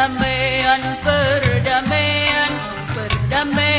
perdamaian perdamaian perdamaian.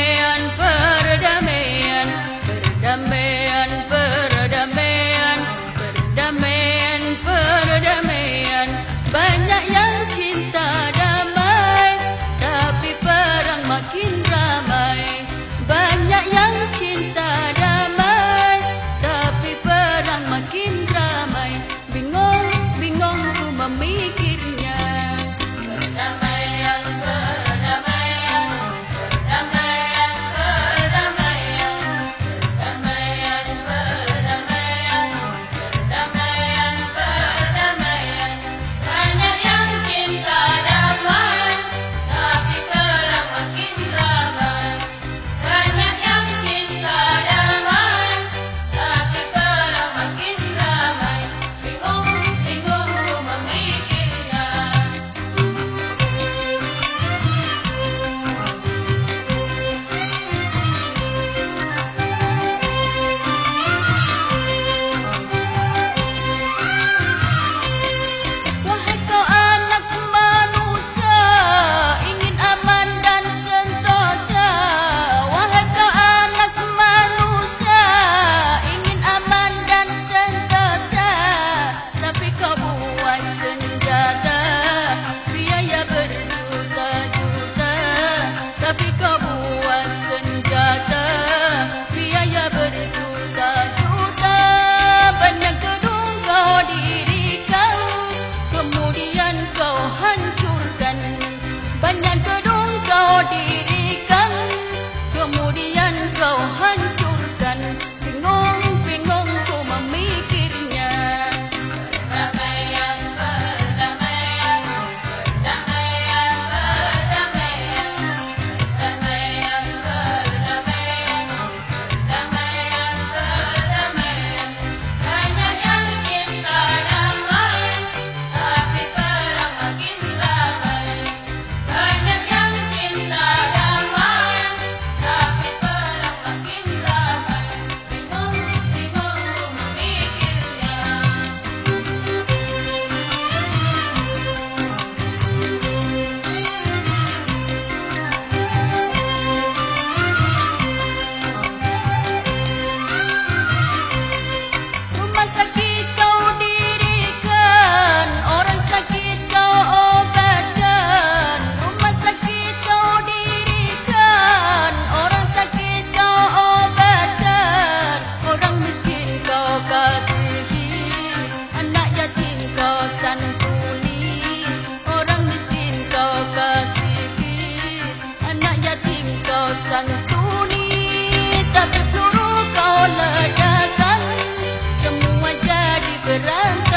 Abraham